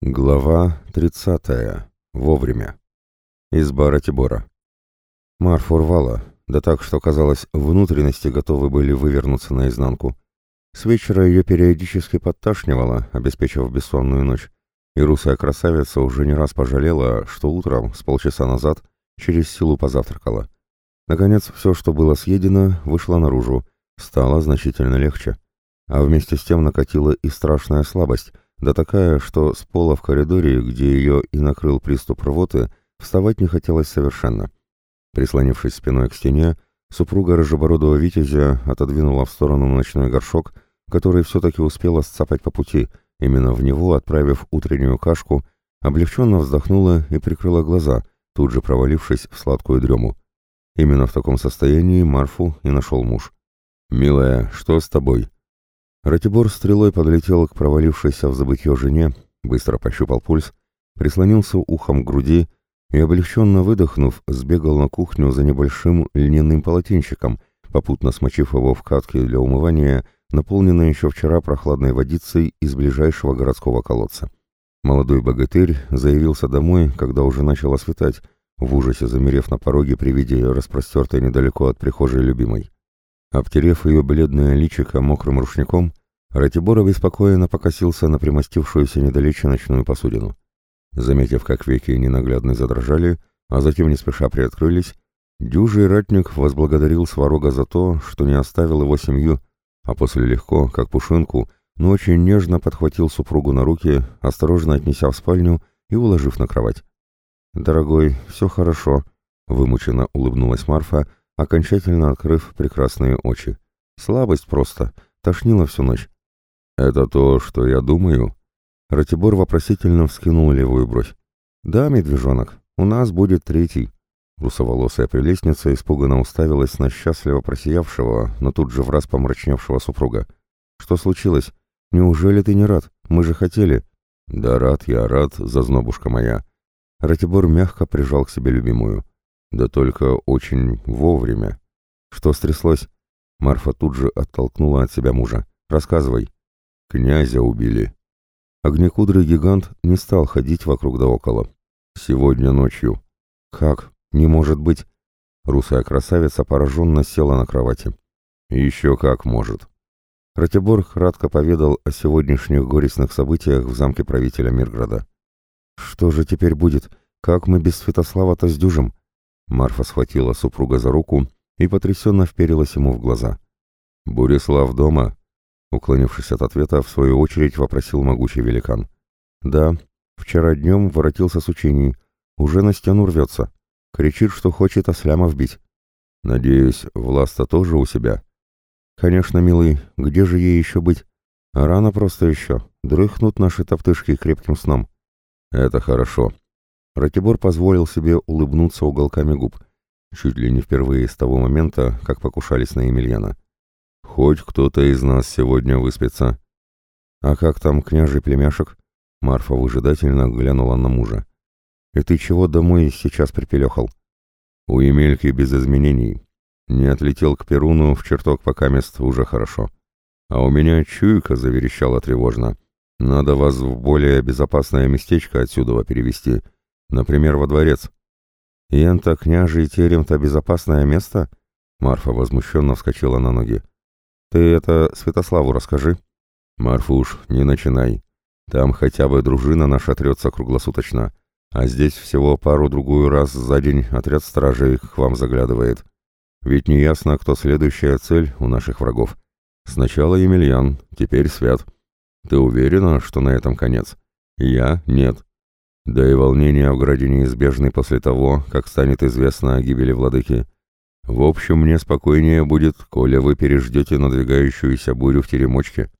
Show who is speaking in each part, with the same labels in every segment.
Speaker 1: Глава 30. Вовремя. Изба Ратибора. Марфа урвала, да так, что, казалось, внутренности готовы были вывернуться наизнанку. С вечера ее периодически подташнивало, обеспечив бессонную ночь, и русая красавица уже не раз пожалела, что утром, с полчаса назад, через силу позавтракала. Наконец, все, что было съедено, вышло наружу, стало значительно легче. А вместе с тем накатила и страшная слабость — да такая, что с пола в коридоре, где ее и накрыл приступ рвоты, вставать не хотелось совершенно. Прислонившись спиной к стене, супруга рыжебородого витязя отодвинула в сторону ночной горшок, который все-таки успела сцапать по пути, именно в него отправив утреннюю кашку, облегченно вздохнула и прикрыла глаза, тут же провалившись в сладкую дрему. Именно в таком состоянии Марфу и нашел муж. «Милая, что с тобой?» Ратибор стрелой подлетел к провалившейся в забытье жене, быстро пощупал пульс, прислонился ухом к груди и, облегченно выдохнув, сбегал на кухню за небольшим льняным полотенчиком, попутно смочив его в катке для умывания, наполненной еще вчера прохладной водицей из ближайшего городского колодца. Молодой богатырь заявился домой, когда уже начало светать, в ужасе замерев на пороге при виде распростертой недалеко от прихожей любимой. Обтерев ее бледное личико мокрым рушником, Ратибор обеспокоенно покосился на примостившуюся недалече ночную посудину. Заметив, как веки ненаглядно задрожали, а затем не спеша приоткрылись, дюжий ратник возблагодарил Сварога за то, что не оставил его семью, а после легко, как пушинку, но очень нежно подхватил супругу на руки, осторожно отнеся в спальню и уложив на кровать. «Дорогой, все хорошо», — вымученно улыбнулась Марфа, окончательно открыв прекрасные очи. «Слабость просто, тошнило всю ночь. «Это то, что я думаю?» Ратибор вопросительно вскинул левую бровь. «Да, медвежонок, у нас будет третий». Русоволосая прелестница испуганно уставилась на счастливо просиявшего, но тут же враз помрачневшего супруга. «Что случилось? Неужели ты не рад? Мы же хотели». «Да рад я, рад, зазнобушка моя». Ратибор мягко прижал к себе любимую. «Да только очень вовремя». «Что стряслось?» Марфа тут же оттолкнула от себя мужа. «Рассказывай». Князя убили. Огнекудрый гигант не стал ходить вокруг да около. Сегодня ночью. Как? Не может быть. Русая красавица пораженно села на кровати. Еще как может. Ратибор кратко поведал о сегодняшних горестных событиях в замке правителя Мирграда. «Что же теперь будет? Как мы без Святослава-то сдюжим?» Марфа схватила супруга за руку и потрясенно вперилась ему в глаза. «Бурислав дома?» Уклонившись от ответа, в свою очередь вопросил могучий великан. «Да, вчера днем воротился с учений. Уже на стену рвется. Кричит, что хочет осляма вбить. Надеюсь, Власта тоже у себя?» «Конечно, милый, где же ей еще быть? Рано просто еще. Дрыхнут наши топтышки крепким сном». «Это хорошо». Ратибор позволил себе улыбнуться уголками губ, чуть ли не впервые с того момента, как покушались на Емельяна. Хоть кто-то из нас сегодня выспится. А как там княжий племяшек? Марфа выжидательно глянула на мужа. И ты чего домой сейчас припелехал? У Емельки без изменений. Не отлетел к Перуну в чертог пока мест уже хорошо. А у меня чуйка заверещала тревожно. Надо вас в более безопасное местечко отсюда перевести, например, во дворец. Ента, княжий терем-то безопасное место? Марфа возмущенно вскочила на ноги. Ты это Святославу расскажи. Марфуш, не начинай. Там хотя бы дружина наша трется круглосуточно, а здесь всего пару-другую раз за день отряд стражей к вам заглядывает. Ведь не ясно, кто следующая цель у наших врагов. Сначала Емельян, теперь Свят. Ты уверена, что на этом конец? Я — нет. Да и волнения в граде неизбежны после того, как станет известно о гибели владыки. В общем, мне спокойнее будет, коли вы переждете надвигающуюся бурю в теремочке.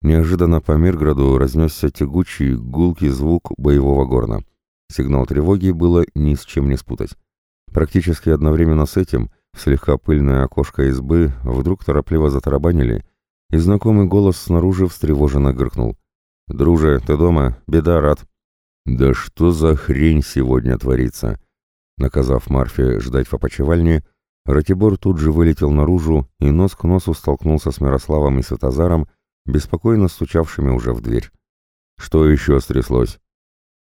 Speaker 1: Неожиданно по Мирграду разнесся тягучий, гулкий звук боевого горна. Сигнал тревоги было ни с чем не спутать. Практически одновременно с этим в слегка пыльное окошко избы вдруг торопливо затарабанили, и знакомый голос снаружи встревоженно гыркнул. «Друже, ты дома? Беда, рад». «Да что за хрень сегодня творится?» Наказав Марфе ждать в опочивальне, Ратибор тут же вылетел наружу и нос к носу столкнулся с Мирославом и Святозаром, беспокойно стучавшими уже в дверь. Что еще стряслось?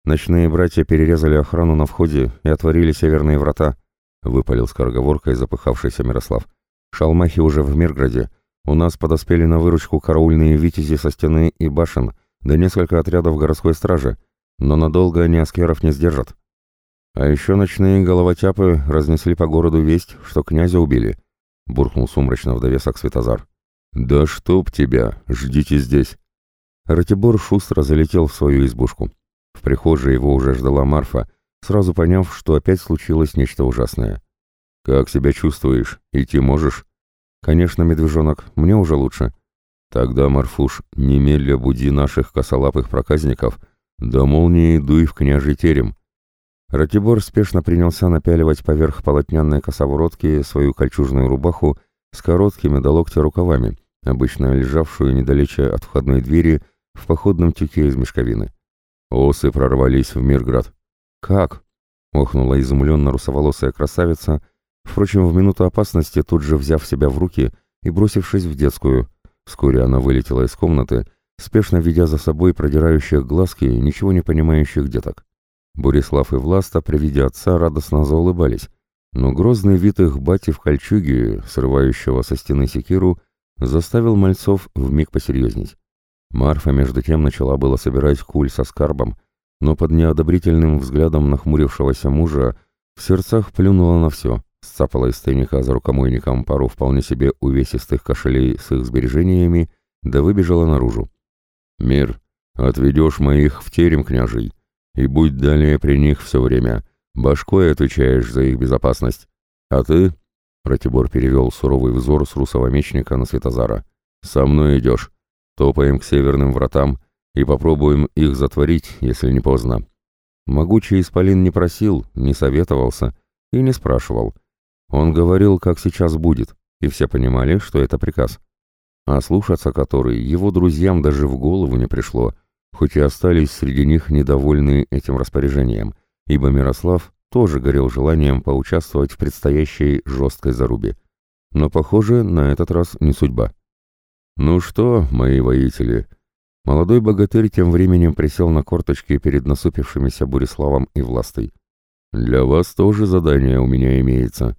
Speaker 1: Ночные братья перерезали охрану на входе и отворили северные врата, выпалил скороговоркой запыхавшийся Мирослав. Шалмахи уже в Мирграде. У нас подоспели на выручку караульные витязи со стены и башен, да несколько отрядов городской стражи, но надолго они аскеров не сдержат. А еще ночные головотяпы разнесли по городу весть, что князя убили, буркнул сумрачно в довесок Светозар. Да чтоб тебя, ждите здесь. Ратибор шустро залетел в свою избушку. В прихожей его уже ждала Марфа, сразу поняв, что опять случилось нечто ужасное. «Как себя чувствуешь? Идти можешь?» «Конечно, медвежонок, мне уже лучше». «Тогда, Марфуш, немедля буди наших косолапых проказников, да молнией дуй в княжий терем». Ратибор спешно принялся напяливать поверх полотняной косоворотки свою кольчужную рубаху с короткими до локтя рукавами, обычно лежавшую недалече от входной двери в походном тюке из мешковины. Осы прорвались в Мирград. «Как?» — охнула изумленно русоволосая красавица, впрочем, в минуту опасности тут же взяв себя в руки и бросившись в детскую. Вскоре она вылетела из комнаты, спешно ведя за собой продирающих глазки ничего не понимающих деток. Борислав и Власта при виде отца радостно заулыбались, но грозный вид их бати в кольчуге, срывающего со стены секиру, заставил мальцов вмиг посерьезней. Марфа между тем начала было собирать куль со скарбом, но под неодобрительным взглядом нахмурившегося мужа в сердцах плюнула на все, сцапала из тайника за рукомойником пару вполне себе увесистых кошелей с их сбережениями, да выбежала наружу. «Мир, отведешь моих в терем княжий, и будь далее при них все время, башкой отвечаешь за их безопасность. А ты...» Ратибор перевел суровый взор с русого мечника на Светозара. «Со мной идешь. Топаем к северным вратам и попробуем их затворить, если не поздно». Могучий Исполин не просил, не советовался и не спрашивал. Он говорил, как сейчас будет, и все понимали, что это приказ. А слушаться который его друзьям даже в голову не пришло, хоть и остались среди них недовольные этим распоряжением, ибо Мирослав тоже горел желанием поучаствовать в предстоящей жесткой зарубе. Но, похоже, на этот раз не судьба. «Ну что, мои воители?» Молодой богатырь тем временем присел на корточки перед насупившимися Буриславом и Властой. «Для вас тоже задание у меня имеется.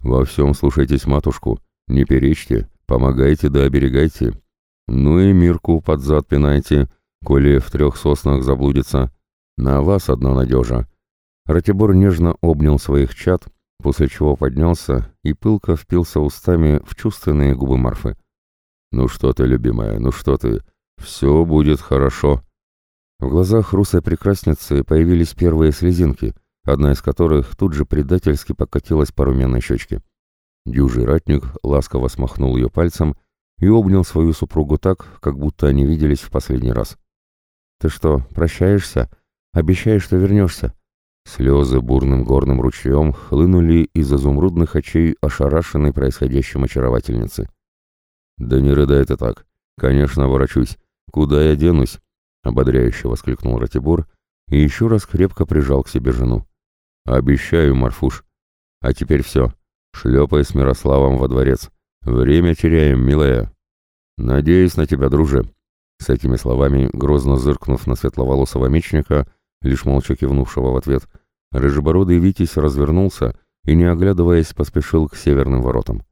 Speaker 1: Во всем слушайтесь матушку, не перечьте, помогайте да оберегайте. Ну и Мирку под зад пинайте, коли в трех соснах заблудится. На вас одна надежа. Ратибор нежно обнял своих чад, после чего поднялся и пылко впился устами в чувственные губы Марфы. «Ну что ты, любимая, ну что ты? Все будет хорошо». В глазах русой прекрасницы появились первые слезинки, одна из которых тут же предательски покатилась по румяной щечке. Дюжий ратник ласково смахнул ее пальцем и обнял свою супругу так, как будто они виделись в последний раз. «Ты что, прощаешься? Обещаешь, что вернешься?» Слезы бурным горным ручьем хлынули из изумрудных очей ошарашенной происходящим очаровательницы. «Да не рыдай ты так. Конечно, ворочусь. Куда я денусь?» — ободряюще воскликнул Ратибор и еще раз крепко прижал к себе жену. «Обещаю, Марфуш. А теперь все. Шлепай с Мирославом во дворец. Время теряем, милая. Надеюсь на тебя, друже». С этими словами, грозно зыркнув на светловолосого мечника, — лишь молча кивнувшего в ответ, рыжебородый Витязь развернулся и, не оглядываясь, поспешил к северным воротам.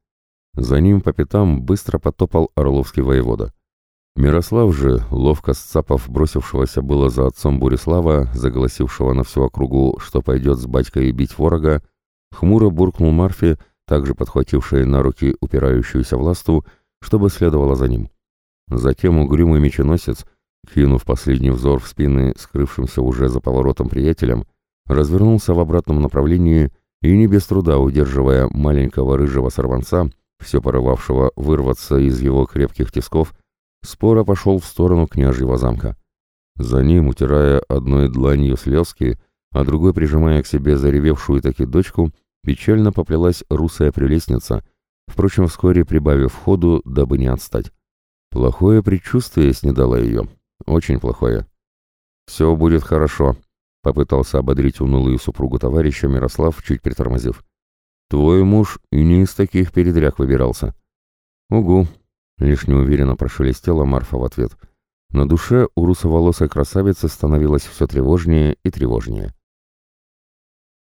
Speaker 1: За ним по пятам быстро потопал Орловский воевода. Мирослав же, ловко сцапав бросившегося было за отцом Бурислава, заголосившего на всю округу, что пойдет с батькой бить ворога, хмуро буркнул Марфе, также подхватившей на руки упирающуюся власту, чтобы следовала за ним. Затем угрюмый меченосец — Кинув последний взор в спины скрывшимся уже за поворотом приятелям, развернулся в обратном направлении и не без труда удерживая маленького рыжего сорванца, все порывавшего вырваться из его крепких тисков, споро пошел в сторону княжьего замка. За ним, утирая одной дланью слезки, а другой прижимая к себе заревевшую таки дочку, печально поплелась русая прелестница, впрочем, вскоре прибавив ходу, дабы не отстать. Плохое предчувствие снедало ее, очень плохое. «Все будет хорошо», — попытался ободрить унылую супругу товарища Мирослав, чуть притормозив. «Твой муж и не из таких передряг выбирался». «Угу», — лишь неуверенно прошелестела Марфа в ответ. На душе у русоволосой красавицы становилось все тревожнее и тревожнее.